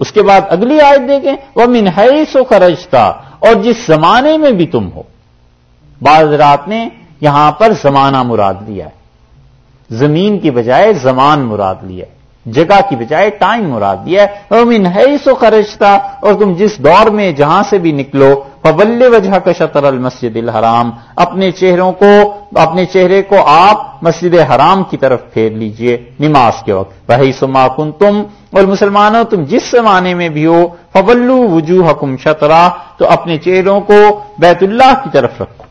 اس کے بعد اگلی آیت دیکھیں وہ منہائی سو خرجتا اور جس زمانے میں بھی تم ہو۔ بعض رات نے یہاں پر زمانہ مراد لیا ہے۔ زمین کی بجائے زمان مراد لیا ہے۔ جگہ کی بجائے ٹائم مراد دیا ہے۔ وہ منہائی سو خرجتا اور تم جس دور میں جہاں سے بھی نکلو فبل وجہ کا شطر المسجد الحرام، اپنے چہروں کو، اپنے چہرے کو آپ مسجد حرام کی طرف پھیر لیجیے نماز کے وقت۔ وہی سما کن تم اور مسلمانوں تم جس زمانے میں بھی ہو فبلو وجوہ حکم شطرا، تو اپنے چہروں کو بیت اللہ کی طرف رکھو۔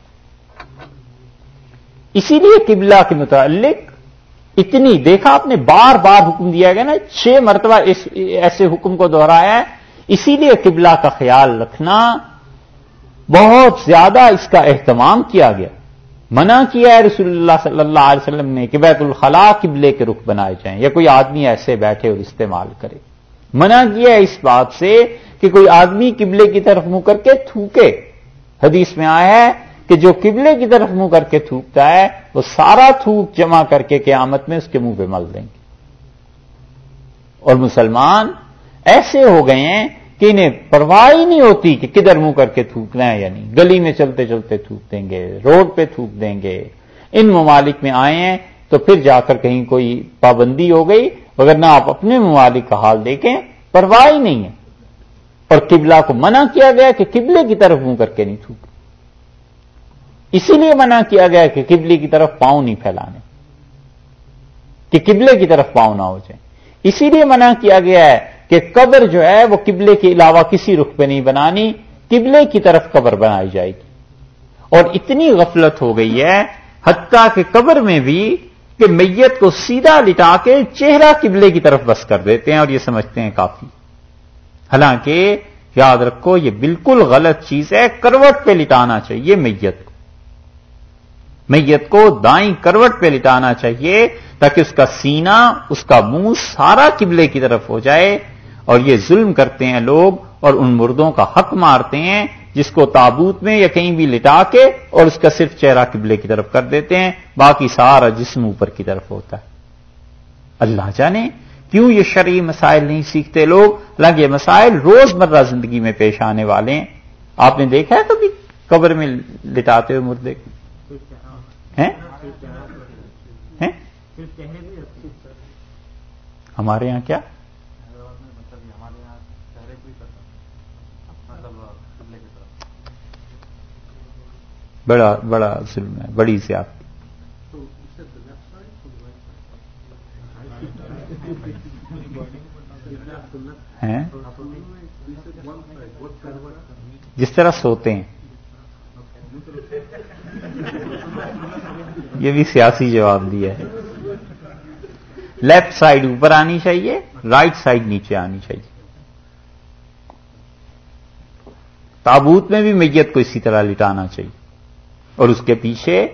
اسی لیے قبلہ کے متعلق اتنی، دیکھا آپ نے، بار بار حکم دیا گیا نا، چھ مرتبہ اس، ایسے حکم کو دوہرایا ہے۔ اسی لیے قبلہ کا خیال رکھنا بہت زیادہ اس کا اہتمام کیا گیا۔ منع کیا ہے رسول اللہ صلی اللہ علیہ وسلم نے کہ بیت الخلاء قبلے کے رخ بنائے جائیں یا کوئی آدمی ایسے بیٹھے اور استعمال کرے۔ منع کیا ہے اس بات سے کہ کوئی آدمی قبلے کی طرف منہ کر کے تھوکے۔ حدیث میں آیا ہے کہ جو قبلے کی طرف منہ کر کے تھوکتا ہے، وہ سارا تھوک جمع کر کے قیامت میں اس کے منہ پہ مل دیں گے۔ اور مسلمان ایسے ہو گئے ہیں کہ انہیں پرواہ ہی نہیں ہوتی کہ کدھر منہ کر کے تھوکنا ہے یعنی گلی میں چلتے چلتے تھوک دیں گے، روڈ پہ تھوک دیں گے۔ ان ممالک میں آئے ہیں تو پھر جا کر کہیں کوئی پابندی ہو گئی اگر نہ آپ اپنے ممالک کا حال دیکھیں، پرواہ ہی نہیں ہے۔ اور قبلہ کو منع کیا گیا کہ قبلے کی طرف منہ کر کے نہیں تھوک اسی لیے منع کیا گیا کہ قبلے کی طرف پاؤں نہیں پھیلانے۔ کہ قبلے کی طرف پاؤں نہ ہو جائیں۔ اسی لیے منع کیا گیا ہے کہ قبر جو ہے وہ قبلے کے علاوہ کسی رخ پہ نہیں بنانی، قبلے کی طرف قبر بنائی جائے گی۔ اور اتنی غفلت ہو گئی ہے، حتیٰ کہ قبر میں بھی کہ میت کو سیدھا لٹا کے چہرہ قبلے کی طرف بس کر دیتے ہیں اور یہ سمجھتے ہیں کافی۔ حالانکہ یاد رکھو، یہ بالکل غلط چیز ہے، کروٹ پہ لٹانا چاہیے میت کو۔ میت کو دائیں کروٹ پہ لٹانا چاہیے تاکہ اس کا سینہ، اس کا منہ سارا قبلے کی طرف ہو جائے۔ اور یہ ظلم کرتے ہیں لوگ اور ان مردوں کا حق مارتے ہیں جس کو تابوت میں یا کہیں بھی لٹا کے اور اس کا صرف چہرہ قبلے کی طرف کر دیتے ہیں، باقی سارا جسم اوپر کی طرف ہوتا ہے۔ اللہ جانے کیوں یہ شرعی مسائل نہیں سیکھتے لوگ؟ لگ یہ مسائل روز مرہ زندگی میں پیش آنے والے ہیں۔ آپ نے دیکھا ہے کبھی قبر میں لٹاتے ہوئے مردے ہمارے یہاں کیا؟ بڑا بڑا ظلم ہے بڑی زیادتی جس طرح سوتے ہیں۔ یہ بھی سیاسی جواب دیا ہے۔ لیفٹ سائڈ اوپر آنی چاہیے رائٹ سائڈ نیچے آنی چاہیے۔ تابوت میں بھی میت کو اسی طرح لٹانا چاہیے۔ اور اس کے پیچھے،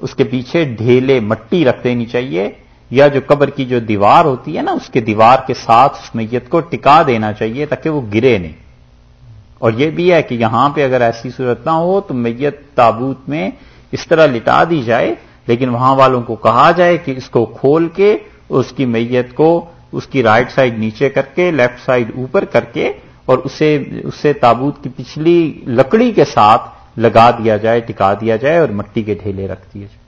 اس کے پیچھے ڈھیلے مٹی رکھ دینی چاہیے، یا جو قبر کی جو دیوار ہوتی ہے نا، اس کے دیوار کے ساتھ اس میت کو ٹکا دینا چاہیے تاکہ وہ گرے نہیں۔ اور یہ بھی ہے کہ یہاں پہ اگر ایسی صورت نہ ہو تو میت تابوت میں اس طرح لٹا دی جائے، لیکن وہاں والوں کو کہا جائے کہ اس کو کھول کے اس کی میت کو اس کی رائٹ سائڈ نیچے کر کے لیفٹ سائڈ اوپر کر کے اور اسے اسے تابوت کی پچھلی لکڑی کے ساتھ لگا دیا جائے، ٹکا دیا جائے اور مٹی کے ڈھیلے رکھ دیے جائے۔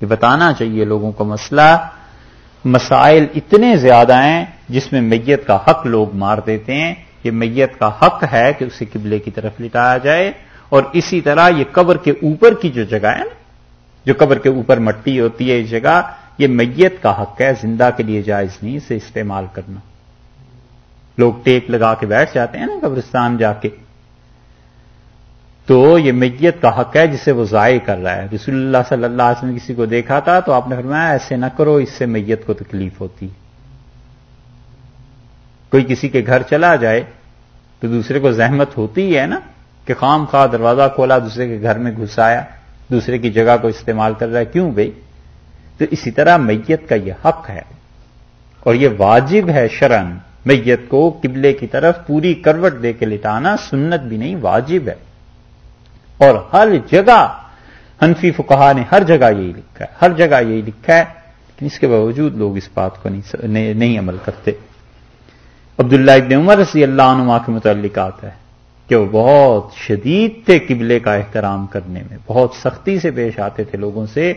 یہ بتانا چاہیے لوگوں کو مسئلہ، مسائل اتنے زیادہ ہیں جس میں میت کا حق لوگ مار دیتے ہیں۔ یہ میت کا حق ہے کہ اسے قبلے کی طرف لٹایا جائے اور اسی طرح یہ قبر کے اوپر کی جو جگہ ہے، جو قبر کے اوپر مٹی ہوتی ہے یہ جگہ، یہ میت کا حق ہے، زندہ کے لیے جائز نہیں، اسے استعمال کرنا۔ لوگ ٹیک لگا کے بیٹھ جاتے ہیں نا قبرستان جا کے۔ تو یہ میت کا حق ہے جسے وہ ضائع کر رہا ہے۔ رسول اللہ صلی اللہ علیہ وسلم کسی کو دیکھا تھا تو آپ نے فرمایا ایسے نہ کرو، اس سے میت کو تکلیف ہوتی۔ کوئی کسی کے گھر چلا جائے تو دوسرے کو زحمت ہوتی ہے نا کہ خام خواہ دروازہ کھولا، دوسرے کے گھر میں گھسایا، دوسرے کی جگہ کو استعمال کر رہا ہے، کیوں بھائی؟ تو اسی طرح میت کا یہ حق ہے اور یہ واجب ہے شرن میت کو قبلے کی طرف پوری کروٹ دے کے لٹانا سنت بھی نہیں، واجب ہے۔ اور ہر جگہ حنفی فکہ نے ہر جگہ یہی لکھا ہے، ہر جگہ یہی لکھا ہے، لیکن اس کے باوجود لوگ اس بات کو نہیں عمل کرتے۔ عبداللہ ابن عمر رضی اللہ عنہ کے متعلق آتا ہے کہ وہ بہت شدید تھے قبلے کا احترام کرنے میں، بہت سختی سے پیش آتے تھے لوگوں سے۔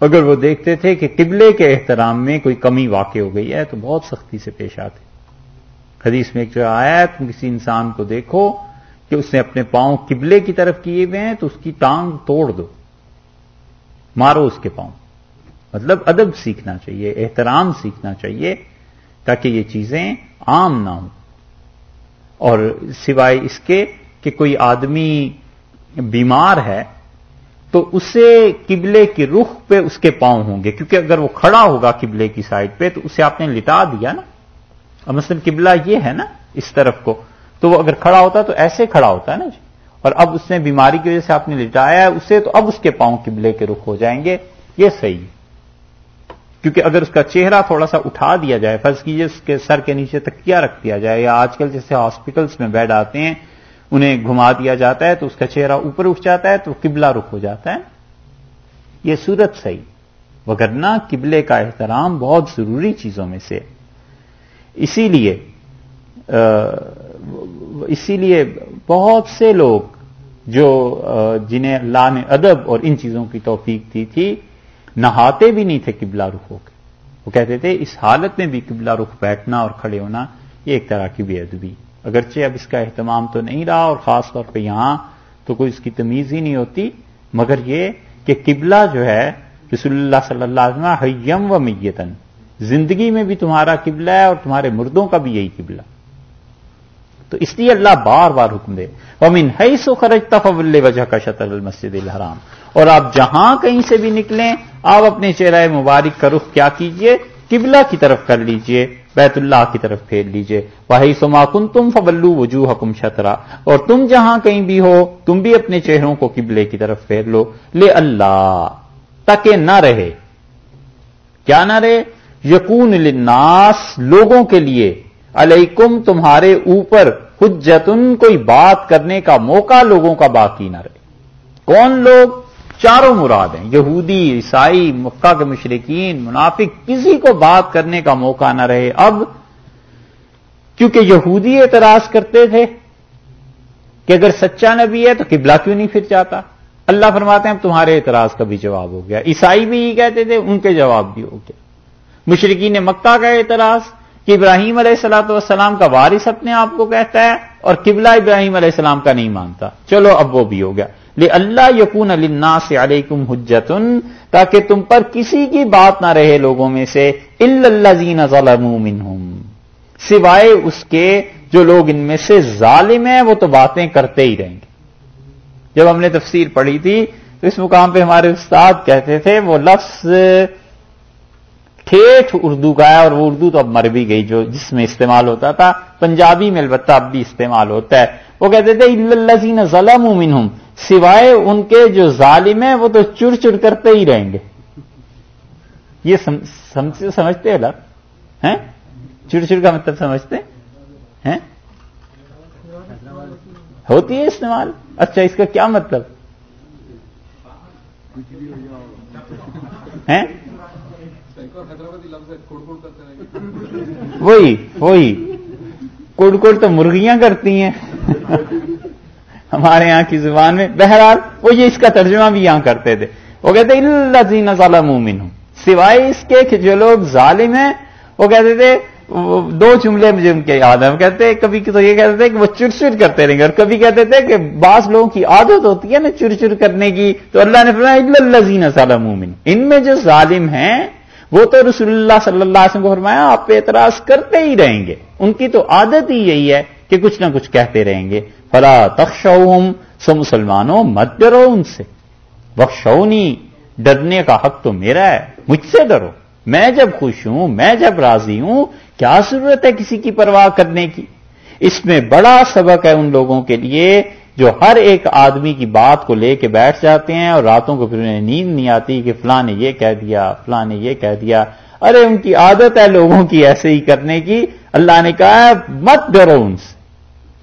اگر وہ دیکھتے تھے کہ قبلے کے احترام میں کوئی کمی واقع ہو گئی ہے تو بہت سختی سے پیش آتے حدیث میں ایک جو آیا ہے تم کسی انسان کو دیکھو کہ اس نے اپنے پاؤں قبلے کی طرف کیے ہوئے ہیں تو اس کی ٹانگ توڑ دو۔ مارو اس کے پاؤں۔ مطلب ادب سیکھنا چاہیے، احترام سیکھنا چاہیے تاکہ یہ چیزیں عام نہ ہوں۔ اور سوائے اس کے کہ کوئی آدمی بیمار ہے تو اسے قبلے کی رخ پہ اس کے پاؤں ہوں گے، کیونکہ اگر وہ کھڑا ہوگا قبلے کی سائڈ پہ تو اسے آپ نے لٹا دیا نا۔ اور مثلا قبلہ یہ ہے نا اس طرف کو، تو وہ اگر کھڑا ہوتا تو ایسے کھڑا ہوتا ہے نا جی۔ اور اب اس نے بیماری کی وجہ سے آپ نے لٹایا ہے اسے تو اب اس کے پاؤں قبلے کے رخ ہو جائیں گے۔ یہ صحیح ہے۔ کیونکہ اگر اس کا چہرہ تھوڑا سا اٹھا دیا جائے، فرض کیجیے اس کے سر کے نیچے تکیا رکھ دیا جائے، یا آج کل جیسے ہاسپٹلس میں بیڈ آتے ہیں انہیں گھما دیا جاتا ہے تو اس کا چہرہ اوپر اٹھ جاتا ہے تو قبلہ رخ ہو جاتا ہے۔ یہ صورت صحیح، وگرنہ قبلے کا احترام بہت ضروری چیزوں میں سے۔ اسی لیے اسی لیے بہت سے لوگ جو جنہیں اللہ نے ادب اور ان چیزوں کی توفیق دی تھی، نہاتے بھی نہیں تھے قبلہ رخ ہو کے۔ وہ کہتے تھے، اس حالت میں بھی قبلہ رخ بیٹھنا اور کھڑے ہونا یہ ایک طرح کی بے ادبی۔ اگرچہ اب اس کا اہتمام تو نہیں رہا اور خاص طور پہ یہاں تو کوئی اس کی تمیز ہی نہیں ہوتی، مگر یہ کہ قبلہ جو ہے، رسول اللہ صلی اللہ علیہ وسلم حیم و میتن زندگی میں بھی تمہارا قبلہ ہے اور تمہارے مردوں کا بھی یہی قبلہ۔ تو اس لیے اللہ بار بار حکم دے۔ امین ہے سو خرج تفل وجہ کا شطر المسد الحرام۔ اور آپ جہاں کہیں سے بھی نکلیں، آپ اپنے چہرہ مبارک کا رخ کیا کیجیے، قبلہ کی طرف کر لیجیے۔ بیت اللہ کی طرف پھیر لیجیے۔ وہی سما کن تم فبلو وجوہ حکم شطرا۔ اور تم جہاں کہیں بھی ہو، تم بھی اپنے چہروں کو قبلے کی طرف پھیر لو۔ لے اللہ، تاکہ نہ رہے۔ کیا نہ رہے؟ یقون للناس، لوگوں کے لیے۔ علیکم، تمہارے اوپر حجتن، کوئی بات کرنے کا موقع لوگوں کا باقی نہ رہے۔ کون لوگ؟ چاروں مراد ہیں، یہودی، عیسائی، مکہ کے مشرقین منافق، کسی کو بات کرنے کا موقع نہ رہے۔ اب کیونکہ یہودی اعتراض کرتے تھے کہ اگر سچا نبی ہے تو قبلہ کیوں نہیں پھر جاتا؟ اللہ فرماتے ہیں، اب تمہارے اعتراض کا بھی جواب ہو گیا۔ عیسائی بھی یہ کہتے تھے، ان کے جواب بھی ہو گیا مشرقین مکہ کا اعتراض کہ ابراہیم علیہ السلاۃ والسلام کا وارث اپنے آپ کو کہتا ہے اور قبلہ ابراہیم علیہ السلام کا نہیں مانتا۔ چلو، اب وہ بھی ہو گیا۔ لے اللہ یقون النا سے علیکم حجتن، تاکہ تم پر کسی کی بات نہ رہے لوگوں میں سے اللہ زین ظلم سوائے اس کے جو لوگ ان میں سے ظالم ہیں، وہ تو باتیں کرتے ہی رہیں گے۔ جب ہم نے تفسیر پڑھی تھی، تو اس مقام پہ ہمارے استاد کہتے تھے، وہ لفظ ٹھیٹ اردو کا ہے، اور وہ اردو تو اب مر بھی گئی، جو جس میں استعمال ہوتا تھا، پنجابی میں البتہ اب بھی استعمال ہوتا ہے۔ وہ کہتے تھے اللہ زین ظلم سوائے ان کے جو ظالم ہیں، وہ تو چڑ چڑ کرتے ہی رہیں گے۔ یہ سمجھتے ہیں لگ ہیں؟ چڑ چڑ کا مطلب سمجھتے ہیں؟ ہوتی ہے استعمال؟ اچھا اس کا کیا مطلب؟ وہی وہی۔ کڑ تو مرغیاں کرتی ہیں۔ ہمارے یہاں کی زبان میں۔ بہرحال وہ یہ اس کا ترجمہ بھی یہاں کرتے تھے۔ وہ کہتے اللہ زین ظالم مومن ہوں سوائے اس کے کہ جو لوگ ظالم ہیں، وہ کہتے تھے، دو جملے مجھے ان کے یاد ہیں۔ وہ کہتے کبھی تو یہ کہتے تھے کہ وہ چڑ چڑ کرتے رہیں گے، اور کبھی کہتے تھے کہ بعض لوگوں کی عادت ہوتی ہے نا چڑ چڑ کرنے کی۔ تو اللہ نے فرمایا اللہ زین ظالم مومن ان میں جو ظالم ہیں، وہ تو رسول اللہ صلی اللہ علیہ وسلم کو فرمایا، آپ پہ اعتراض کرتے ہی رہیں گے۔ ان کی تو عادت ہی یہی ہے کہ کچھ نہ کچھ کہتے رہیں گے۔ فلا تخشوہم سو مسلمانوں مت ڈرو ان سے۔ بخشونی ڈرنے کا حق تو میرا ہے، مجھ سے ڈرو۔ میں جب خوش ہوں، میں جب راضی ہوں، کیا ضرورت ہے کسی کی پرواہ کرنے کی؟ اس میں بڑا سبق ہے ان لوگوں کے لیے جو ہر ایک آدمی کی بات کو لے کے بیٹھ جاتے ہیں اور راتوں کو پھر انہیں نیند نہیں آتی کہ فلاں نے یہ کہہ دیا، فلاں نے یہ کہہ دیا۔ ارے، ان کی عادت ہے لوگوں کی ایسے ہی کرنے کی۔ اللہ نے کہا مت ڈرو ان سے۔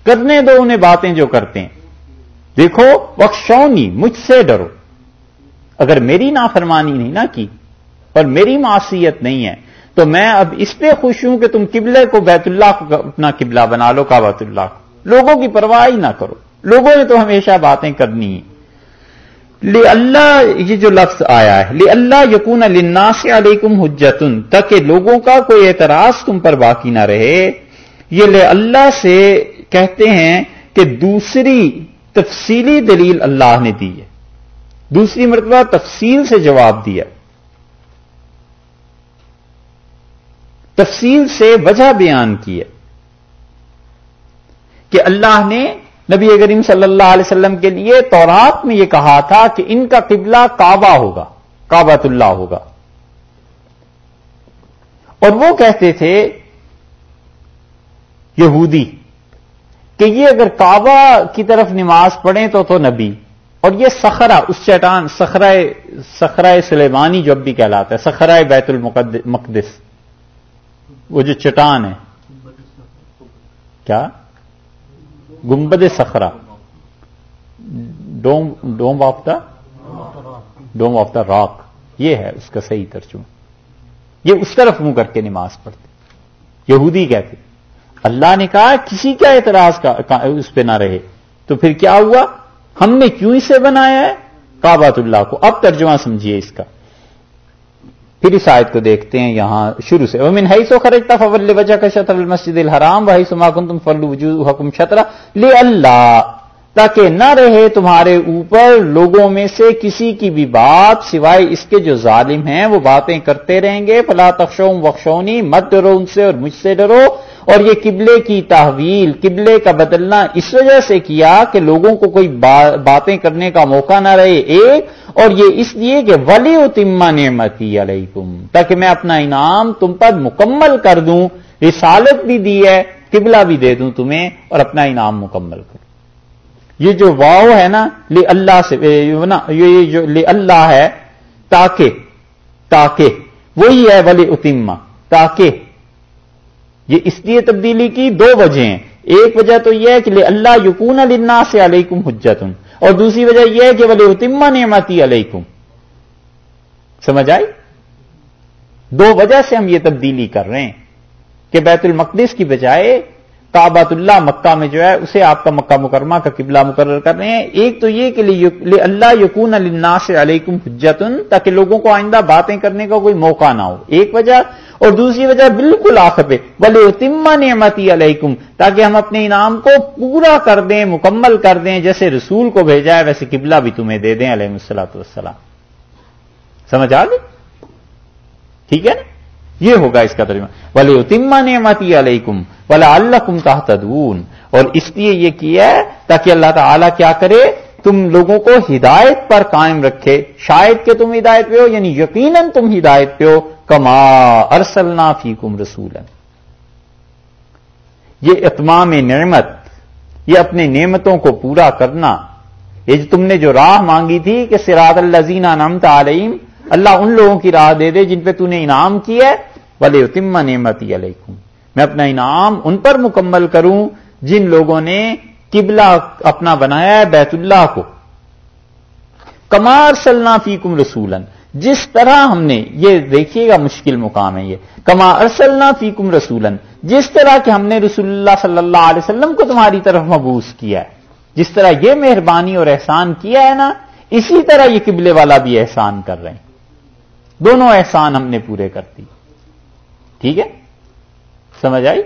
کرنے دو انہیں باتیں جو کرتے ہیں۔ دیکھو بخشونی مجھ سے ڈرو۔ اگر میری نافرمانی نہیں نہ کی اور میری معصیت نہیں ہے، تو میں اب اس پہ خوش ہوں کہ تم قبلے کو بیت اللہ کو اپنا قبلہ بنا لو کابت اللہ کو۔ لوگوں کی پرواہ ہی نہ کرو۔ لوگوں نے تو ہمیشہ باتیں کرنی ہیں۔ لے اللہ یہ جو لفظ آیا ہے لے اللہ یقون الناس علیکم حجتن، تاکہ لوگوں کا کوئی اعتراض تم پر باقی نہ رہے، یہ لے اللہ سے کہتے ہیں کہ دوسری تفصیلی دلیل اللہ نے دی ہے۔ دوسری مرتبہ تفصیل سے جواب دیا۔ تفصیل سے وجہ بیان کی ہے کہ اللہ نے نبی کریم صلی اللہ علیہ وسلم کے لیے تورات میں یہ کہا تھا کہ ان کا قبلہ کعبہ ہوگا کعبۃ اللہ ہوگا۔ اور وہ کہتے تھے، یہودی۔ کہ یہ اگر کعبہ کی طرف نماز پڑھیں تو تو نبی، اور یہ سخرا اس چٹان سخرائے سخرائے سلیمانی جو اب بھی کہلاتا ہے سخرائے بیت المقدس وہ جو چٹان ہے۔ کیا؟ گمبد سخرا dome dome of the dome of the rock یہ ہے اس کا صحیح ترجمہ۔ یہ اس طرف منہ کر کے نماز پڑھتے۔ یہودی کہتے۔ اللہ نے کہا کسی کا اعتراض کا اس پہ نہ رہے۔ تو پھر کیا ہوا؟ ہم نے کیوں اسے بنایا ہے؟ کابات اللہ کو۔ اب ترجمہ سمجھیے اس کا۔ پھر اس آیت کو دیکھتے ہیں یہاں شروع سے۔ امن ہائی سو خرجتا فول وجہ کا شطر المسجد الحرام وہی سماکن تم فلو وجود حکم شطرا لے اللہ تاکہ نہ رہے تمہارے اوپر لوگوں میں سے کسی کی بھی بات سوائے اس کے جو ظالم ہیں، وہ باتیں کرتے رہیں گے۔ فلا تخشوم وخشونی مت ڈرو ان سے اور مجھ سے ڈرو۔ اور یہ قبلے کی تحویل، قبلے کا بدلنا اس وجہ سے کیا کہ لوگوں کو کوئی باتیں کرنے کا موقع نہ رہے ایک۔ اور یہ اس لیے کہ ولی اتما نعمتی علیکم تاکہ میں اپنا انعام تم پر مکمل کر دوں، رسالت بھی دی ہے، قبلہ بھی دے دوں تمہیں اور اپنا انعام مکمل کروں یہ جو واؤ ہے نا، لی اللہ سے یہ جو لی اللہ ہے، تاکہ تاکہ، وہی ہے ولی اتما تاکہ۔ یہ اس لیے تبدیلی کی دو وجہ ہیں۔ ایک وجہ تو یہ ہے کہ لے اللہ یقون النا سے علیکم حجت اور دوسری وجہ یہ ہے کہ ولی اتما نعمتی علیکم۔ سمجھ آئی؟ دو وجہ سے ہم یہ تبدیلی کر رہے ہیں کہ بیت المقدس کی بجائے کابات اللہ مکہ میں جو ہے، اسے آپ کا مکہ مکرمہ کا قبلہ مقرر کر رہے ہیں۔ ایک تو یہ کہ اللہ یقون النا سے علیکم حجتن، تاکہ لوگوں کو آئندہ باتیں کرنے کا کوئی موقع نہ ہو۔ ایک وجہ، اور دوسری وجہ بالکل آخر پہ بلے اتما نعمتی علیکم تاکہ ہم اپنے انعام کو پورا کر دیں، مکمل کر دیں، جیسے رسول کو بھیجا ہے، ویسے قبلہ بھی تمہیں دے دیں، علیہ السلاۃ والسلام۔ سمجھ آ گئی؟ ٹھیک ہے نا؟ یہ ہوگا اس کا ترجمہ۔ بلے اتما نعمتی علیکم بلا اللہ کم اور اس لیے یہ کیا ہے؟ تاکہ اللہ تعالی کیا کرے؟ تم لوگوں کو ہدایت پر قائم رکھے۔ شاید کہ تم ہدایت پہ ہو یعنی یقیناً تم ہدایت پہ ہو۔ کما ارسلنا فیکم رسول یہ اتمام نعمت، یہ اپنے نعمتوں کو پورا کرنا۔ یہ جو تم نے جو راہ مانگی تھی کہ سراط اللہ زینا نمت علیم اللہ ان لوگوں کی راہ دے دے جن پہ تو نے انعام کیا ہے۔ بلے اتم نعمتی علیکم میں اپنا انعام ان پر مکمل کروں جن لوگوں نے قبلہ اپنا بنایا ہے بیت اللہ کو۔ کمار سلنا فیکم رسولن جس طرح ہم نے، یہ دیکھیے گا مشکل مقام ہے یہ۔ کما ارسلنا فیکم رسولن جس طرح کہ ہم نے رسول اللہ صلی اللہ علیہ وسلم کو تمہاری طرف مبوس کیا ہے۔ جس طرح یہ مہربانی اور احسان کیا ہے نا، اسی طرح یہ قبلے والا بھی احسان کر رہے ہیں۔ دونوں احسان ہم نے پورے کر دی ٹھیک ہے؟ سمجھ آئی؟